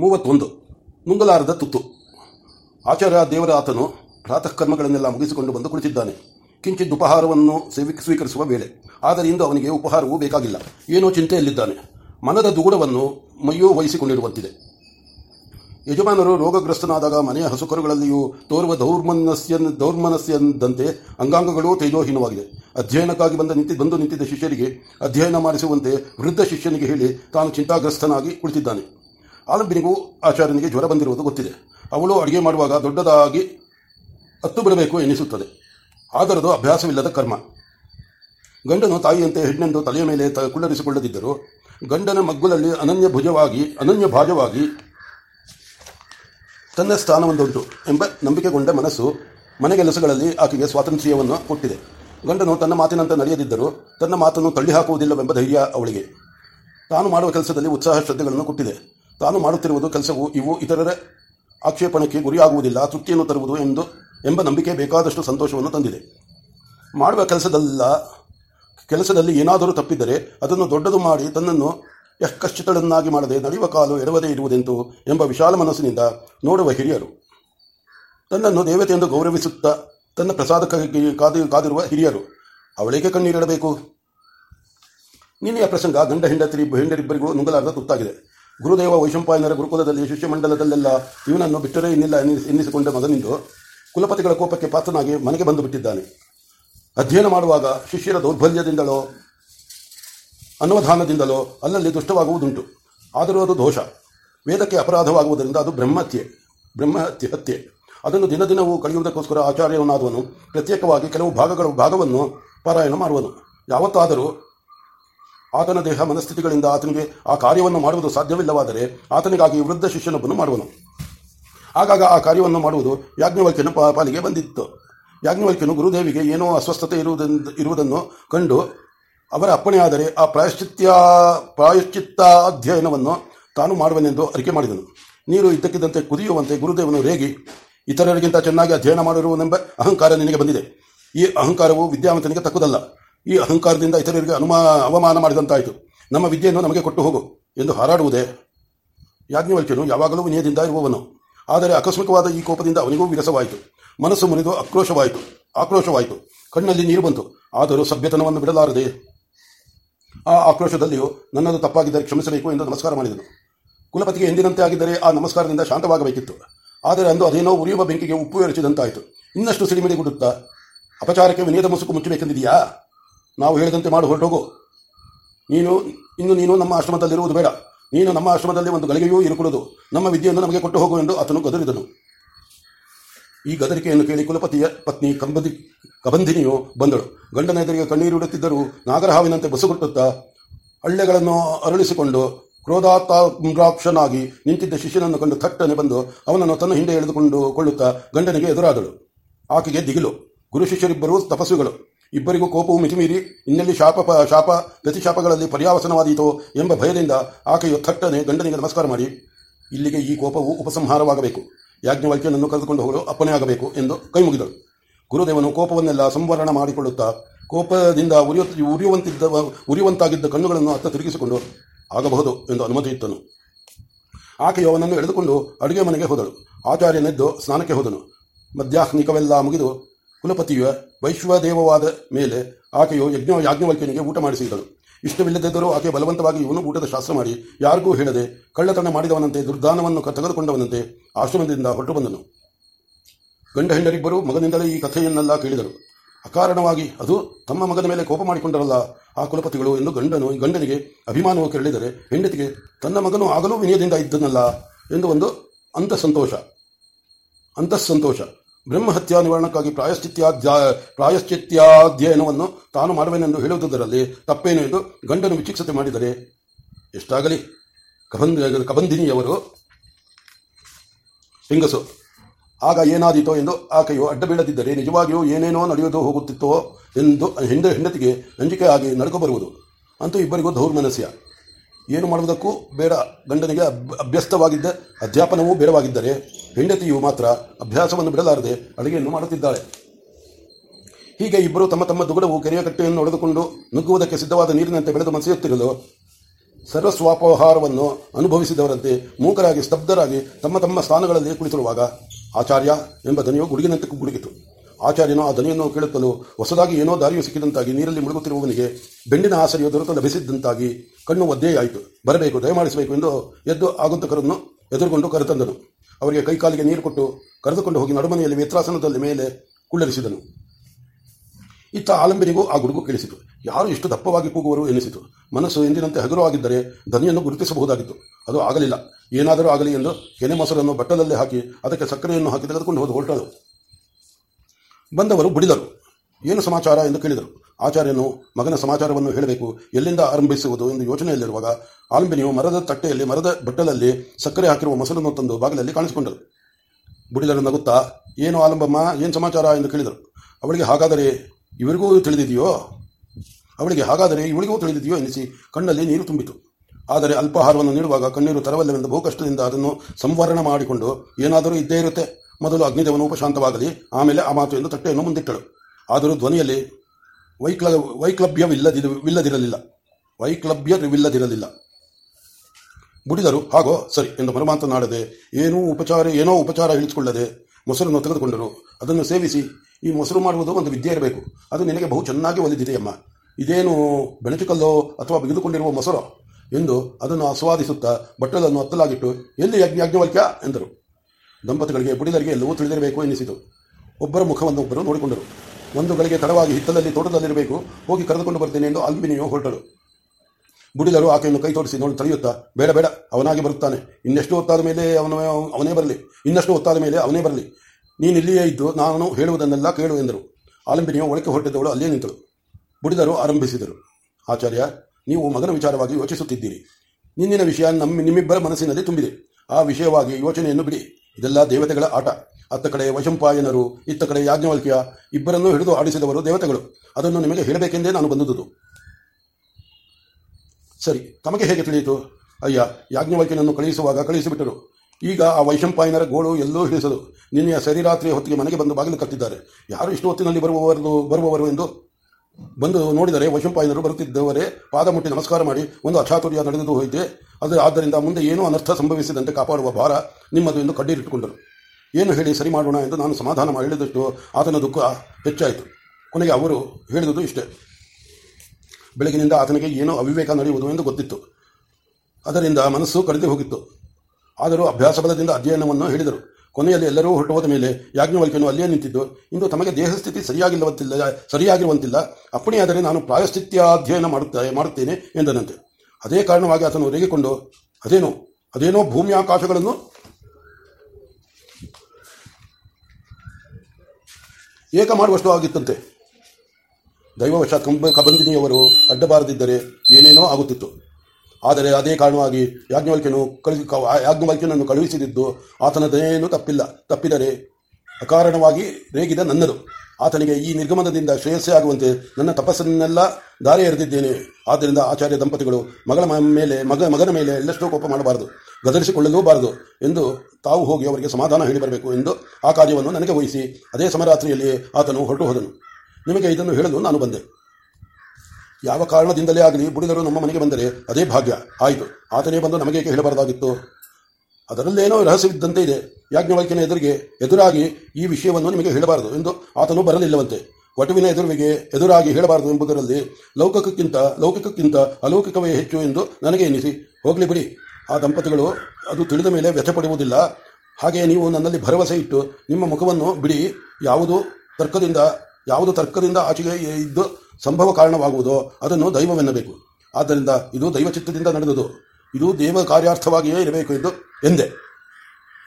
ಮೂವತ್ತೊಂದು. ನುಂಗಲಾರದ ತುತ್ತು. ಆಚಾರ್ಯ ದೇವರ ಆತನು ಪ್ರಾತಃ ಕರ್ಮಗಳನ್ನೆಲ್ಲ ಮುಗಿಸಿಕೊಂಡು ಬಂದು ಕುಳಿತಿದ್ದಾನೆ. ಕಿಂಚಿತ್ ಉಪಹಾರವನ್ನು ಸೇವಿ ಸ್ವೀಕರಿಸುವ ವೇಳೆ. ಆದರೆ ಇಂದು ಅವನಿಗೆ ಉಪಹಾರವೂ ಬೇಕಾಗಿಲ್ಲ. ಏನೋ ಚಿಂತೆಯಲ್ಲಿದ್ದಾನೆ. ಮನದ ದುಗುಡವನ್ನು ಮೈಯೂ ವಹಿಸಿಕೊಂಡಿರುವಂತಿದೆ. ಯಜಮಾನರು ರೋಗಗ್ರಸ್ತನಾದಾಗ ಮನೆಯ ಹಸುಕರುಗಳಲ್ಲಿಯೂ ತೋರುವ ದೌರ್ಮನಸ್ಯ ದೌರ್ಮನಸ್ಯದಂತೆ ಅಂಗಾಂಗಗಳು ತೇಜೋಹೀನವಾಗಿದೆ. ಅಧ್ಯಯನಕ್ಕಾಗಿ ಬಂದ ನಿಂತಿ ಬಂದು ನಿಂತಿದ್ದ ಶಿಷ್ಯರಿಗೆ ಅಧ್ಯಯನ ಮಾಡಿಸುವಂತೆ ವೃದ್ಧ ಶಿಷ್ಯನಿಗೆ ಹೇಳಿ ತಾನು ಚಿಂತಾಗ್ರಸ್ತನಾಗಿ ಕುಳಿತಿದ್ದಾನೆ. ಆಲಂಬಿನಿಗೂ ಆಚಾರ್ಯನಿಗೆ ಜ್ವರ ಬಂದಿರುವುದು ಗೊತ್ತಿದೆ. ಅವಳು ಅಡುಗೆ ಮಾಡುವಾಗ ದೊಡ್ಡದಾಗಿ ಹತ್ತು ಬಿಡಬೇಕು ಎನಿಸುತ್ತದೆ. ಆದರದು ಅಭ್ಯಾಸವಿಲ್ಲದ ಕರ್ಮ. ಗಂಡನು ತಾಯಿಯಂತೆ ಹೆಣ್ಣೆಂದು ತಲೆಯ ಮೇಲೆ ಕುಳ್ಳರಿಸಿಕೊಳ್ಳದಿದ್ದರೂ ಗಂಡನ ಮಗ್ಗುಲಲ್ಲಿ ಅನನ್ಯ ಭುಜವಾಗಿ, ಅನನ್ಯ ಭಾಜವಾಗಿ ತನ್ನ ಸ್ಥಾನವೊಂದುಂಟು ಎಂಬ ನಂಬಿಕೆಗೊಂಡ ಮನಸ್ಸು ಮನೆಗೆಲಸಗಳಲ್ಲಿ ಆಕೆಗೆ ಸ್ವಾತಂತ್ರ್ಯವನ್ನು ಕೊಟ್ಟಿದೆ. ಗಂಡನು ತನ್ನ ಮಾತಿನಂತೆ ನಡೆಯದಿದ್ದರೂ ತನ್ನ ಮಾತನ್ನು ತಳ್ಳಿಹಾಕುವುದಿಲ್ಲವೆಂಬ ಧೈರ್ಯ ಅವಳಿಗೆ. ತಾನು ಮಾಡುವ ಕೆಲಸದಲ್ಲಿ ಉತ್ಸಾಹ ಶ್ರದ್ಧೆಗಳನ್ನು ಕೊಟ್ಟಿದೆ. ತಾನು ಮಾಡುತ್ತಿರುವುದು ಕೆಲಸವು ಇವು ಇತರರ ಆಕ್ಷೇಪಣಕ್ಕೆ ಗುರಿಯಾಗುವುದಿಲ್ಲ, ತೃಪ್ತಿಯನ್ನು ತರುವುದು ಎಂದು ಎಂಬ ನಂಬಿಕೆ ಬೇಕಾದಷ್ಟು ಸಂತೋಷವನ್ನು ತಂದಿದೆ. ಮಾಡುವ ಕೆಲಸದಲ್ಲ, ಕೆಲಸದಲ್ಲಿ ಏನಾದರೂ ತಪ್ಪಿದ್ದರೆ ಅದನ್ನು ದೊಡ್ಡದು ಮಾಡಿ ತನ್ನನ್ನು ಯಕ್ಕಶ್ಚಿತಳನ್ನಾಗಿ ಮಾಡದೆ ನಡೆಯುವ ಕಾಲು ಎಡವದೇ ಇರುವುದೆಂತು ಎಂಬ ವಿಶಾಲ ಮನಸ್ಸಿನಿಂದ ನೋಡುವ ಹಿರಿಯರು. ತನ್ನನ್ನು ದೇವತೆಯೆಂದು ಗೌರವಿಸುತ್ತಾ ತನ್ನ ಪ್ರಸಾದಕ್ಕಾಗಿ ಕಾದಿ ಕಾದಿರುವ ಹಿರಿಯರು ಅವಳಿಗೆ ಕಣ್ಣೀರಿಡಬೇಕು? ನಿನ್ನೆಯ ಪ್ರಸಂಗ ಗಂಡ, ಹೆಂಡತಿ, ಹೆಂಡರಿಬ್ಬರಿಗೂ ನುಂಗಲಾರದ ತುತ್ತಾಗಿದೆ. ಗುರುದೇವ ವೈಶಂಪಾಯನರ ಗುರುಕುಲದಲ್ಲಿ, ಶಿಷ್ಯಮಂಡಲದಲ್ಲೆಲ್ಲ ಇವನನ್ನು ಬಿಟ್ಟರೆ ಇನ್ನಿಲ್ಲ ಎನ್ನಿಸಿ- ಎನ್ನಿಸಿಕೊಂಡ ಮಗನಿಂದು ಕುಲಪತಿಗಳ ಕೋಪಕ್ಕೆ ಪಾತ್ರನಾಗಿ ಮನೆಗೆ ಬಂದು ಬಿಟ್ಟಿದ್ದಾನೆ ಅಧ್ಯಯನ ಮಾಡುವಾಗ ಶಿಷ್ಯರ ದೌರ್ಬಲ್ಯದಿಂದಲೋ, ಅನುವಧಾನದಿಂದಲೋ ಅಲ್ಲಲ್ಲಿ ದುಷ್ಟವಾಗುವುದುಂಟು. ಆದರೂ ಅದು ದೋಷ. ವೇದಕ್ಕೆ ಅಪರಾಧವಾಗುವುದರಿಂದ ಅದು ಬ್ರಹ್ಮಹತ್ಯೆ. ಬ್ರಹ್ಮಹತ್ಯೆ ಹತ್ಯೆ. ಅದನ್ನು ದಿನ ದಿನವೂ ಕಳೆಯುವುದಕ್ಕೋಸ್ಕರ ಆಚಾರ್ಯನಾದವನು ಪ್ರತ್ಯೇಕವಾಗಿ ಕೆಲವು ಭಾಗಗಳ ಭಾಗವನ್ನು ಪಾರಾಯಣ ಮಾಡುವನು. ಯಾವತ್ತಾದರೂ ಆತನ ದೇಹ ಮನಸ್ಥಿತಿಗಳಿಂದ ಆತನಿಗೆ ಆ ಕಾರ್ಯವನ್ನು ಮಾಡುವುದು ಸಾಧ್ಯವಿಲ್ಲವಾದರೆ ಆತನಿಗಾಗಿ ವೃದ್ಧ ಶಿಷ್ಯನೊಬ್ಬನು ಮಾಡುವನು. ಆಗಾಗ ಆ ಕಾರ್ಯವನ್ನು ಮಾಡುವುದು ಯಾಜ್ಞವಲ್ಕ್ಯನ ಪಾಲಿಗೆ ಬಂದಿತ್ತು. ಯಾಜ್ಞವಲ್ಕ್ಯನು ಗುರುದೇವಿಗೆ ಏನೋ ಅಸ್ವಸ್ಥತೆ ಇರುವುದನ್ನು ಕಂಡು ಅವರ ಅಪ್ಪಣೆಯಾದರೆ ಆ ಪ್ರಾಯಶ್ಚಿತ್ಯ, ಪ್ರಾಯಶ್ಚಿತ್ತ ಅಧ್ಯಯನವನ್ನು ತಾನು ಮಾಡುವನೆಂದು ಅರಿಕೆ ಮಾಡಿದನು. ನೀರು ಇದ್ದಕ್ಕಿದ್ದಂತೆ ಕುದಿಯುವಂತೆ ಗುರುದೇವನು ರೇಗಿ, ಇತರರಿಗಿಂತ ಚೆನ್ನಾಗಿ ಅಧ್ಯಯನ ಮಾಡಿರುವನೆಂಬ ಅಹಂಕಾರ ನಿನಗೆ ಬಂದಿದೆ. ಈ ಅಹಂಕಾರವು ವಿದ್ಯಾವಂತನಿಗೆ ತಕ್ಕುದಲ್ಲ. ಈ ಅಹಂಕಾರದಿಂದ ಇತರರಿಗೆ ಅನುಮಾ, ಅವಮಾನ ಮಾಡಿದಂತಾಯಿತು. ನಮ್ಮ ವಿದ್ಯೆಯನ್ನು ನಮಗೆ ಕೊಟ್ಟು ಹೋಗು ಎಂದು ಹಾರಾಡುವುದೇ ಯಾಜ್ಞವಲ್ಕ್ಯನು ಯಾವಾಗಲೂ ವಿನಯದಿಂದ ಇರುವವನು. ಆದರೆ ಆಕಸ್ಮಿಕವಾದ ಈ ಕೋಪದಿಂದ ಅವನಿಗೂ ವಿರಸವಾಯಿತು. ಮನಸ್ಸು ಮುರಿದು ಆಕ್ರೋಶವಾಯಿತು. ಆಕ್ರೋಶವಾಯಿತು. ಕಣ್ಣಲ್ಲಿ ನೀರು ಬಂತು. ಆದರೂ ಸಭ್ಯತನವನ್ನು ಬಿಡಲಾರದೆ ಆ ಆಕ್ರೋಶದಲ್ಲಿಯೂ ನನ್ನದು ತಪ್ಪಾಗಿದ್ದರೆ ಕ್ಷಮಿಸಬೇಕು ಎಂದು ನಮಸ್ಕಾರ ಮಾಡಿದನು. ಕುಲಪತಿಗೆ ಎಂದಿನಂತೆ ಆಗಿದ್ದರೆ ಆ ನಮಸ್ಕಾರದಿಂದ ಶಾಂತವಾಗಬೇಕಿತ್ತು. ಆದರೆ ಅಂದು ಅದೇನೋ ಉರಿಯುವ ಬೆಂಕಿಗೆ ಉಪ್ಪು ಎರಚಿದಂತಾಯಿತು. ಇನ್ನಷ್ಟು ಸಿಡಿಮಿಡಿಗುಡುತ್ತಾ ಅಪಚಾರಕ್ಕೆ ವಿನಯದ ಮುಸುಕು ಮುಚ್ಚಬೇಕೆಂದಿದೆಯಾ? ನಾವು ಹೇಳಿದಂತೆ ಮಾಡು ಹೊರಟೋಗು ನೀನು, ಇನ್ನು ನೀನು ನಮ್ಮ ಆಶ್ರಮದಲ್ಲಿರುವುದು ಬೇಡ. ನೀನು ನಮ್ಮ ಆಶ್ರಮದಲ್ಲಿ ಒಂದು ಗಳಿಗೆಯೂ ಇರುಕುವುದು ನಮ್ಮ ವಿದ್ಯೆಯನ್ನು ನಮಗೆ ಕೊಟ್ಟು ಹೋಗು ಎಂದು ಆತನು ಗದರಿದನು. ಈ ಗದರಿಕೆಯನ್ನು ಕೇಳಿ ಕುಲಪತಿಯ ಪತ್ನಿ ಕಂಬದಿ ಕಬಂಧಿನಿಯು ಬಂದಳು. ಗಂಡನ ಎದುರಿಗೆ ಕಣ್ಣೀರಿಡುತ್ತಿದ್ದರೂ ನಾಗರಹಾವಿನಂತೆ ಬಸುಗುಟ್ಟುತ್ತಾ ಹಳ್ಳೆಗಳನ್ನು ಅರಳಿಸಿಕೊಂಡು ಕ್ರೋಧಾತಾಮ್ರಾಕ್ಷನಾಗಿ ನಿಂತಿದ್ದ ಶಿಷ್ಯನನ್ನು ಕಂಡು ಥಟ್ಟನೆ ಬಂದು ಅವನನ್ನು ತನ್ನ ಹಿಂದೆ ಎಳೆದುಕೊಂಡು ಕೊಳ್ಳುತ್ತಾ ಗಂಡನಿಗೆ ಎದುರಾದಳು. ಆಕೆಗೆ ದಿಗಿಲು. ಗುರು ಶಿಷ್ಯರಿಬ್ಬರು ತಪಸ್ವಿಗಳು. ಇಬ್ಬರಿಗೂ ಕೋಪವು ಮಿತಿಮೀರಿ, ಇನ್ನೆಲ್ಲಿ ಶಾಪ ಶಾಪ, ಗತಿಶಾಪಗಳಲ್ಲಿ ಪರ್ಯಾವಸನವಾದೀತೋ ಎಂಬ ಭಯದಿಂದ ಆಕೆಯು ಥಟ್ಟನೆ ಗಂಡನಿಗೆ ನಮಸ್ಕಾರ ಮಾಡಿ, ಇಲ್ಲಿಗೆ ಈ ಕೋಪವು ಉಪಸಂಹಾರವಾಗಬೇಕು. ಯಾಜ್ಞವಲ್ಕ್ಯನನ್ನು ಕರೆದುಕೊಂಡು ಹೋಗಲು ಅಪ್ಪಣೆಯಾಗಬೇಕು ಎಂದು ಕೈಮುಗಿದಳು. ಗುರುದೇವನು ಕೋಪವನ್ನೆಲ್ಲ ಸಂವರಣ ಮಾಡಿಕೊಳ್ಳುತ್ತಾ, ಕೋಪದಿಂದ ಉರಿಯು, ಉರಿಯುವಂತಿದ್ದ, ಉರಿಯುವಂತಾಗಿದ್ದ ಕಣ್ಣುಗಳನ್ನು ಅತ್ತ ತಿರುಗಿಸಿಕೊಂಡು, ಆಗಬಹುದು ಎಂದು ಅನುಮತಿ ಇತ್ತನು ಆಕೆಯು ಅವನನ್ನು ಎಳೆದುಕೊಂಡು ಅಡುಗೆ ಮನೆಗೆ ಹೋದಳು. ಆಚಾರ್ಯನೆದ್ದು ಸ್ನಾನಕ್ಕೆ ಹೋದನು. ಮಧ್ಯಾಹ್ನಿಕವೆಲ್ಲ ಮುಗಿದು ಕುಲಪತಿಯ ವೈಶ್ವದೇವವಾದ ಮೇಲೆ ಆಕೆಯು ಯಜ್ಞ ಯಾಜ್ಞವಲ್ಕ್ಯನಿಗೆ ಊಟ ಮಾಡಿಸಿದಳು. ಇಷ್ಟವಿಲ್ಲದಿದ್ದರೂ ಆಕೆ ಬಲವಂತವಾಗಿ ಇವನು ಊಟದ ಶಾಸ್ತ್ರ ಮಾಡಿ ಯಾರಿಗೂ ಹೇಳದೆ ಕಳ್ಳತನ ಮಾಡಿದವನಂತೆ ದುರ್ದಾನವನ್ನು ತೆಗೆದುಕೊಂಡವನಂತೆ ಆಶ್ರಮದಿಂದ ಹೊರಟು ಬಂದನು ಗಂಡ ಹೆಂಡರಿಬ್ಬರು ಮಗನಿಂದಲೇ ಈ ಕಥೆಯನ್ನೆಲ್ಲ ಕೇಳಿದರು. ಅಕಾರಣವಾಗಿ ಅದು ತಮ್ಮ ಮಗನ ಮೇಲೆ ಕೋಪ ಮಾಡಿಕೊಂಡರಲ್ಲ ಆ ಕುಲಪತಿಗಳು ಎಂದು ಗಂಡನು ಗಂಡನಿಗೆ ಅಭಿಮಾನವು ಕೆರಳಿದರೆ ಹೆಂಡತಿಗೆ ತನ್ನ ಮಗನು ಆಗಲೂ ವಿನಯದಿಂದ ಇದ್ದನಲ್ಲ ಎಂದು ಒಂದು ಅಂತಸಂತೋಷ ಅಂತಃಸಂತೋಷ. ಬ್ರಹ್ಮಹತ್ಯಾ ನಿವಾರಣಕ್ಕಾಗಿ ಪ್ರಾಯಶ್ಚಿತ್ಯಾಧ್ಯ ಪ್ರಾಯಶ್ಚಿತ್ಯಾಧ್ಯಯನವನ್ನು ತಾನು ಮಾಡುವೆನೆಂದು ಹೇಳುವುದರಲ್ಲಿ ತಪ್ಪೇನು ಎಂದು ಗಂಡನು ವಿಚಿಕ್ಷತೆ ಮಾಡಿದರೆ ಎಷ್ಟಾಗಲಿ? ಕಬಂದ ಕಬಂದಿನಿಯವರು ಹೆಂಗಸು, ಆಗ ಏನಾದೀತೋ ಎಂದು ಆಕೆಯು ಅಡ್ಡಬೀಳದಿದ್ದರೆ ನಿಜವಾಗಿಯೂ ಏನೇನೋ ನಡೆಯುವುದು ಹೋಗುತ್ತಿತ್ತೋ ಎಂದು ಹೆಂಡ ಹೆಂಡತಿಗೆ ನಂಜಿಕೆ ಆಗಿ ನಡುಕ ಬರುವುದು ಅಂತೂ ಇಬ್ಬರಿಗೂ ದೌರ್ಮನಸ್ಯ ಏನು ಮಾಡುವುದಕ್ಕೂ ಬೇಡ. ಗಂಡನಿಗೆ ಅಭ್- ಅಭ್ಯಸ್ತವಾಗಿದ್ದ ಅಧ್ಯಾಪನವೂ ಬೇಡವಾಗಿದ್ದರೆ ಹೆಂಡತಿಯು ಮಾತ್ರ ಅಭ್ಯಾಸವನ್ನು ಬಿಡಲಾರದೆ ಅಡುಗೆಯನ್ನು ಮಾಡುತ್ತಿದ್ದಾಳೆ. ಹೀಗೆ ಇಬ್ಬರು ತಮ್ಮ ತಮ್ಮ ದುಗಡವು ಕೆರೆಯ ಕಟ್ಟೆಯನ್ನು ಹೊಡೆದುಕೊಂಡು ನುಗ್ಗುವುದಕ್ಕೆ ಸಿದ್ಧವಾದ ನೀರಿನಂತೆ ಬೆಳೆದು ಮಸೆಯುತ್ತಿರಲು ಸರ್ವಸ್ವಾಪಹಾರವನ್ನು ಅನುಭವಿಸಿದವರಂತೆ ಮೂಕರಾಗಿ ಸ್ತಬ್ಧರಾಗಿ ತಮ್ಮ ತಮ್ಮ ಸ್ಥಾನಗಳಲ್ಲಿ ಕುಳಿತಿರುವಾಗ ಆಚಾರ್ಯ ಎಂಬ ದನಿಯು ಗುಡುಗಿನಂತೆ ಗುಡುಗಿತು ಆಚಾರ್ಯನು ಆ ದನಿಯನ್ನು ಕೇಳುತ್ತಲೂ ಹೊಸದಾಗಿ ಏನೋ ದಾರಿಯು ಸಿಕ್ಕಿದಂತಾಗಿ ನೀರಲ್ಲಿ ಮುಳುಗುತ್ತಿರುವವನಿಗೆ ಬೆಂಡಿನ ಆಸರಿಯು ದೊರೆತು ಲಭಿಸಿದ್ದಂತಾಗಿ ಕಣ್ಣು ಒದ್ದೆಯಾಯಿತು. ಬರಬೇಕು, ದಯಮಾಡಿಸಬೇಕು ಎಂದು ಎದ್ದು ಆಗುಂತಕರನ್ನು ಎದುರುಗೊಂಡು ಕರೆತಂದನು. ಅವರಿಗೆ ಕೈಕಾಲಿಗೆ ನೀರು ಕೊಟ್ಟು ಕರೆದುಕೊಂಡು ಹೋಗಿ ನಡುಮನೆಯಲ್ಲಿ ಮಿತ್ರಾಸನದಲ್ಲಿ ಮೇಲೆ ಕುಳ್ಳರಿಸಿದನು. ಇತ್ತ ಆಲಂಬಿನಿಗೂ ಆ ಗುಡುಗು ಕೇಳಿಸಿತು. ಯಾರು ಇಷ್ಟು ದಪ್ಪವಾಗಿ ಕೂಗುವರು ಎನಿಸಿತು. ಮನಸ್ಸು ಎಂದಿನಂತೆ ಹಗುರವಾಗಿದ್ದರೆ ಧನಿಯನ್ನು ಗುರುತಿಸಬಹುದಾಗಿತ್ತು. ಅದು ಆಗಲಿಲ್ಲ. ಏನಾದರೂ ಆಗಲಿ ಎಂದು ಕೆನೆ ಮೊಸರನ್ನು ಬಟ್ಟಲಲ್ಲಿ ಹಾಕಿ ಅದಕ್ಕೆ ಸಕ್ಕರೆಯನ್ನು ಹಾಕಿ ತೆಗೆದುಕೊಂಡು ಹೋದು ಹೊರಟರು ಬಂದವರು ಬುಡಿದರು. ಏನು ಸಮಾಚಾರ ಎಂದು ಕೇಳಿದರು. ಆಚಾರ್ಯನು ಮಗನ ಸಮಾಚಾರವನ್ನು ಹೇಳಬೇಕು. ಎಲ್ಲಿಂದ ಆರಂಭಿಸುವುದು ಎಂದು ಯೋಚನೆಯಲ್ಲಿರುವಾಗ ಆಲಂಬಿನಿಯು ಮರದ ತಟ್ಟೆಯಲ್ಲಿ, ಮರದ ಬಟ್ಟಲಲ್ಲಿ ಸಕ್ಕರೆ ಹಾಕಿರುವ ಮೊಸರನ್ನು ತಂದು ಬಾಗಿಲಲ್ಲಿ ಕಾಣಿಸಿಕೊಂಡರು. ಬುಡಿದರು ನಗುತ್ತಾ, ಏನು ಆಲಂಬಮ್ಮ, ಏನು ಸಮಾಚಾರ? ಎಂದು ಕೇಳಿದರು. ಅವಳಿಗೆ ಹಾಗಾದರೆ ಇವರಿಗೂ ತಿಳಿದಿದೆಯೋ? ಅವಳಿಗೆ ಹಾಗಾದರೆ ಇವಳಿಗೂ ತಿಳಿದಿದೆಯೋ? ಎನಿಸಿ ಕಣ್ಣಲ್ಲಿ ನೀರು ತುಂಬಿತು. ಆದರೆ ಅಲ್ಪಾಹಾರವನ್ನು ನೀಡುವಾಗ ಕಣ್ಣೀರು ತರವಲ್ಲವೆಂದು ಬಹು ಕಷ್ಟದಿಂದ ಅದನ್ನು ಸಂವರಣ ಮಾಡಿಕೊಂಡು, ಏನಾದರೂ ಇದ್ದೇ ಇರುತ್ತೆ. ಮೊದಲು ಅಗ್ನಿದೇವನು ಉಪಶಾಂತವಾಗಲಿ, ಆಮೇಲೆ ಆ ಮಾತು ಎಂದು ತಟ್ಟೆಯನ್ನು ಮುಂದಿಟ್ಟಳು. ಆದರೂ ಧ್ವನಿಯಲ್ಲಿ ವೈಕ್ಲ ವೈಕ್ಲಭ್ಯವಿಲ್ಲದಿರಲಿಲ್ಲ ವೈಕ್ಲಭ್ಯವಿಲ್ಲದಿರಲಿಲ್ಲ ಬುಡಿದರು ಹಾಗೋ, ಸರಿ, ಎಂದು ಮರುಮಾತನಾಡದೆ, ಏನೂ ಉಪಚಾರ, ಏನೋ ಉಪಚಾರ ಇಳಿಸಿಕೊಳ್ಳದೆ ಮೊಸರನ್ನು ತೆಗೆದುಕೊಂಡರು. ಅದನ್ನು ಸೇವಿಸಿ, ಈ ಮೊಸರು ಮಾಡುವುದು ಒಂದು ವಿದ್ಯೆ ಇರಬೇಕು. ಅದು ನಿನಗೆ ಬಹು ಚೆನ್ನಾಗಿ ಒಲಿದಿದೆಯಮ್ಮ. ಇದೇನು ಬೆಣಚುಕಲ್ಲೋ ಅಥವಾ ಬಿಗಿದುಕೊಂಡಿರುವ ಮೊಸರು? ಎಂದು ಅದನ್ನು ಆಸ್ವಾದಿಸುತ್ತಾ ಬಟ್ಟಲನ್ನು ಅತ್ತಲಾಗಿಟ್ಟು, ಎಲ್ಲಿ ಯಜ್ಞ ಯಾಜ್ಞವಲ್ಕ್ಯ ಎಂದರು. ದಂಪತಿಗಳಿಗೆ, ಬುಡಿದರಿಗೆ ಎಲ್ಲವೂ ತಿಳಿದಿರಬೇಕು ಎನಿಸಿತು ಒಬ್ಬರ ಮುಖವನ್ನು ಒಬ್ಬರು ನೋಡಿಕೊಂಡರು. ಒಂದು ಗಳಿಗೆ ತಡವಾಗಿ ಹಿತ್ತಲಲ್ಲಿ ತೋಟದಲ್ಲಿರಬೇಕು, ಹೋಗಿ ಕರೆದುಕೊಂಡು ಬರ್ತೇನೆ ಎಂದು ಅಲ್ಬಿನಿಯು ಹೊರಟರು ಬುಡಿದರು, ಆಕೆಯನ್ನು ಕೈ ತೋರಿಸಿ, ನೋಡಿ, ತಡೆಯುತ್ತಾ? ಬೇಡ ಬೇಡ, ಅವನಾಗಿ ಬರುತ್ತಾನೆ. ಇನ್ನೆಷ್ಟು ಹೊತ್ತಾದ ಮೇಲೆ ಅವನು, ಅವನೇ ಬರಲಿ? ಇನ್ನಷ್ಟು ಹೊತ್ತಾದ ಮೇಲೆ ಅವನೇ ಬರಲಿ? ನೀನು ಇಲ್ಲಿಯೇ ಇದ್ದು ನಾನು ಹೇಳುವುದನ್ನೆಲ್ಲ ಕೇಳು ಎಂದರು. ಆಲಂಬಿನಿಯು ಒಳಕ್ಕೆ ಹೊರಟಿದ್ದವಳು ಅಲ್ಲೇ ನಿಂತಳು. ಬುಡಿದರು ಆರಂಭಿಸಿದರು. ಆಚಾರ್ಯ, ನೀವು ಮಗನ ವಿಚಾರವಾಗಿ ಯೋಚಿಸುತ್ತಿದ್ದೀರಿ. ನಿನ್ನಿನ ವಿಷಯ ನಮ್ಮ ನಿಮ್ಮಿಬ್ಬರ ಮನಸ್ಸಿನಲ್ಲಿ ತುಂಬಿದೆ. ಆ ವಿಷಯವಾಗಿ ಯೋಚನೆಯನ್ನು ಬಿಡಿ. ಇದೆಲ್ಲ ದೇವತೆಗಳ ಆಟ. ಅತ್ತ ಕಡೆ ವಶಂಪಾಯನರು, ಇತ್ತ ಕಡೆ ಯಾಜ್ಞವಲ್ಕ್ಯ ಇಬ್ಬರನ್ನೂ ಹಿಡಿದು ಆಡಿಸಿದವರು ದೇವತೆಗಳು. ಅದನ್ನು ನಿಮಗೆ ಹೇಳಬೇಕೆಂದೇ ನಾನು ಬಂದುದು. ಸರಿ, ತಮಗೆ ಹೇಗೆ ತಿಳಿಯಿತು? ಅಯ್ಯ, ಯಾಜ್ಞವಲ್ಕ್ಯನನ್ನು ಕಳುಹಿಸುವಾಗ ಕಳುಹಿಸಿಬಿಟ್ಟರು. ಈಗ ಆ ವೈಶಂಪಾಯನರ ಗೋಳು ಎಲ್ಲೂ ಹಿಡಿಸಲು ನಿನ್ನೆಯ ಸರಿರಾತ್ರಿಯ ಹೊತ್ತಿಗೆ ಮನೆಗೆ ಬಂದು ಬಾಗಿಲು ಕಟ್ಟಿದ್ದಾರೆ. ಯಾರು ಇಷ್ಟು ಹೊತ್ತಿನಲ್ಲಿ ಬರುವವರು ಬರುವವರು ಎಂದು? ಬಂದು ನೋಡಿದರೆ ವೈಶಂಪಾಯನರು ಬರುತ್ತಿದ್ದವರೇ, ಪಾದ ಮುಟ್ಟಿ ನಮಸ್ಕಾರ ಮಾಡಿ ಒಂದು ಅಚಾತುರ್ಯ ನಡೆದು ಹೋಯಿತೆ ಅದು ಆದ್ದರಿಂದ ಮುಂದೆ ಏನೂ ಅನರ್ಥ ಸಂಭವಿಸಿದಂತೆ ಕಾಪಾಡುವ ಭಾರ ನಿಮ್ಮದು ಎಂದು ಕಡ್ಡೀರಿಟ್ಟುಕೊಂಡರು ಏನು ಹೇಳಿ ಸರಿ ಮಾಡೋಣ ಎಂದು ನಾನು ಸಮಾಧಾನ ಮಾಡಿದಷ್ಟು ಆತನ ದುಃಖ ಹೆಚ್ಚಾಯಿತು. ಕೊನೆಗೆ ಅವರು ಹೇಳಿದುದು ಇಷ್ಟೇ. ಬೆಳಗಿನಿಂದ ಆತನಿಗೆ ಏನೋ ಅವಿವೇಕ ನಡೆಯುವುದು ಎಂದು ಗೊತ್ತಿತ್ತು. ಅದರಿಂದ ಮನಸ್ಸು ಕಳೆದೇ ಹೋಗಿತ್ತು. ಆದರೂ ಅಭ್ಯಾಸ ಬಲದಿಂದ ಅಧ್ಯಯನವನ್ನು ಹೇಳಿದರು. ಕೊನೆಯಲ್ಲಿ ಎಲ್ಲರೂ ಹೊರಟು ಮೇಲೆ ಯಾಜ್ಞವಲ್ಕ್ಯನು ಅಲ್ಲಿಯೇ ನಿಂತಿದ್ದು. ಇಂದು ತಮಗೆ ದೇಹಸ್ಥಿತಿ ಸರಿಯಾಗಿಲ್ಲವಂತಿಲ್ಲ, ಸರಿಯಾಗಿರುವಂತಿಲ್ಲ. ಅಪ್ಪಣೆಯಾದರೆ ನಾನು ಪ್ರಾಯಶ್ಚಿತ್ಯಾಧ್ಯಯನ ಮಾಡುತ್ತಾ ಮಾಡುತ್ತೇನೆ ಎಂದನಂತೆ. ಅದೇ ಕಾರಣವಾಗಿ ಆತನು ರೇಗಿಕೊಂಡು, ಅದೇನೋ? ಅದೇನೋ ಭೂಮಿ ಆಕಾಶಗಳನ್ನು ಏಕ ಮಾಡುವಷ್ಟು ಆಗಿತ್ತಂತೆ. ದೈವವಶಾತ್ ಕಂಬ ಕಬಂದಿನಿಯವರು ಅಡ್ಡಬಾರದಿದ್ದರೆ ಏನೇನೋ ಆಗುತ್ತಿತ್ತು. ಆದರೆ ಅದೇ ಕಾರಣವಾಗಿ ಯಾಜ್ಞವಲ್ಕ್ಯನು ಕಳುಹಿ ಯಾಜ್ಞವಲ್ಕ್ಯನನ್ನು ಕಳುಹಿಸಿದ್ದು ಆತನದೇನೂ ತಪ್ಪಿಲ್ಲ. ತಪ್ಪಿದರೆ ಅಕಾರಣವಾಗಿ ರೇಗಿದ ನನ್ನದು. ಆತನಿಗೆ ಈ ನಿರ್ಗಮನದಿಂದ ಶ್ರೇಯಸ್ಸೇ ಆಗುವಂತೆ ನನ್ನ ತಪಸ್ಸನ್ನೆಲ್ಲ ದಾರಿ ಎರೆದಿದ್ದೇನೆ ಆದ್ದರಿಂದ ಆಚಾರ್ಯ ದಂಪತಿಗಳು ಮಗಳ ಮೇಲೆ ಮಗ ಮಗನ ಮೇಲೆ ಎಲ್ಲಷ್ಟೋ ಕೋಪ ಮಾಡಬಾರದು. ಗದರಿಸಿಕೊಳ್ಳಲೂಬಾರದು ಎಂದು ತಾವು ಹೋಗಿ ಅವರಿಗೆ ಸಮಾಧಾನ ಹೇಳಿ ಬರಬೇಕು ಎಂದು ಆ ಕಾರ್ಯವನ್ನು ನನಗೆ ವಹಿಸಿ, ಅದೇ ಸಮರಾತ್ರಿಯಲ್ಲಿ ಆತನು ಹೊರಟು ಹೋದನು. ನಿಮಗೆ ಇದನ್ನು ಹೇಳಲು ನಾನು ಬಂದೆ. ಯಾವ ಕಾರಣದಿಂದಲೇ ಆಗಲಿ ಬುಡಿದರು ನಮ್ಮ ಮನೆಗೆ ಬಂದರೆ ಅದೇ ಭಾಗ್ಯ. ಆಯಿತು, ಆತನೇ ಬಂದು ನಮಗೇಕೆ ಹೇಳಬಾರದಾಗಿತ್ತು? ಅದರಲ್ಲೇನೋ ರಹಸ್ಯವಿದ್ದಂತೆ ಇದೆ. ಯಾಜ್ಞವಲ್ಕ್ಯನ ಎದುರಿಗೆ ಎದುರಾಗಿ ಈ ವಿಷಯವನ್ನು ನಿಮಗೆ ಹೇಳಬಾರದು ಎಂದು ಆತನು ಬರಲಿಲ್ಲವಂತೆ. ವಟುವಿನ ಎದುರಿಗೆ ಎದುರಾಗಿ ಹೇಳಬಾರದು ಎಂಬುದರಲ್ಲಿ ಲೌಕಿಕಕ್ಕಿಂತ ಲೌಕಿಕಕ್ಕಿಂತ ಅಲೌಕಿಕವೇ ಹೆಚ್ಚು ಎಂದು ನನಗೆ ಎನಿಸಿ, ಹೋಗಲಿ ಬಿಡಿ. ಆ ದಂಪತಿಗಳು ಅದು ತಿಳಿದ ಮೇಲೆ ವ್ಯಥಪಡುವುದಿಲ್ಲ ಹಾಗೆ ನೀವು ನನ್ನಲ್ಲಿ ಭರವಸೆ ಇಟ್ಟು ನಿಮ್ಮ ಮುಖವನ್ನು ಬಿಡಿ. ಯಾವುದು ತರ್ಕದಿಂದ ಯಾವುದು ತರ್ಕದಿಂದ ಆಚೆಗೆ ಇದ್ದು ಸಂಭವ ಕಾರಣವಾಗುವುದೋ ಅದನ್ನು ದೈವವೆನ್ನಬೇಕು. ಆದ್ದರಿಂದ ಇದು ದೈವಚಿತ್ತದಿಂದ ನಡೆದುದು. ಇದು ದೇವ ಕಾರ್ಯಾರ್ಥವಾಗಿಯೇ ಇರಬೇಕು ಎಂದು ಎಂದೆ.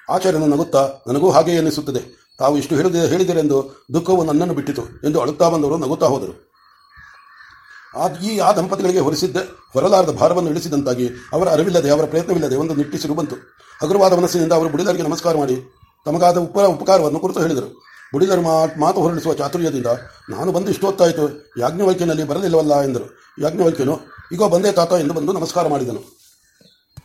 ಆಚಾರ್ಯನು ನಗುತ್ತಾ, ನನಗೂ ಹಾಗೆಯೇ ಎನ್ನಿಸುತ್ತದೆ ತಾವು ಇಷ್ಟು ಹೇಳಿದ ಹೇಳಿದರೆಂದು ದುಃಖವು ನನ್ನನ್ನು ಬಿಟ್ಟಿತು ಎಂದು ಅಳುತ್ತಾ ಬಂದವರು ನಗುತ್ತಾ ಹೋದರು. ಈ ಆ ದಂಪತಿಗಳಿಗೆ ಹೊರಿಸಿದ್ದ ಹೊರಲಾರದ ಭಾರವನ್ನು ಇಳಿಸಿದಂತಾಗಿ ಅವರ ಅರಿವಿಲ್ಲದೆ ಅವರ ಪ್ರಯತ್ನವಿಲ್ಲದೆ ಒಂದು ನಿಟ್ಟಿಸಿರು ಬಂತು. ಹಗುರವಾದ ಮನಸ್ಸಿನಿಂದ ಅವರು ಬುಡಿದರಿಗೆ ನಮಸ್ಕಾರ ಮಾಡಿ ತಮಗಾದ ಉಪ ಉಪಕಾರವನ್ನು ಕುರಿತು ಹೇಳಿದರು. ಬುಡಿದರು ಮಾತು ಹೊರಡಿಸುವ ಚಾತುರ್ಯದಿಂದ ನಾನು ಬಂದು ಇಷ್ಟೊತ್ತಾಯಿತು. ಯಾಜ್ಞವಲ್ಕ್ಯನಲ್ಲಿ ಬರಲಿಲ್ಲವಲ್ಲ ಎಂದರು. ಯಾಜ್ಞವಲ್ಕ್ಯನು ಈಗ ಬಂದೇ ತಾತ ಎಂದು ಬಂದು ನಮಸ್ಕಾರ ಮಾಡಿದನು.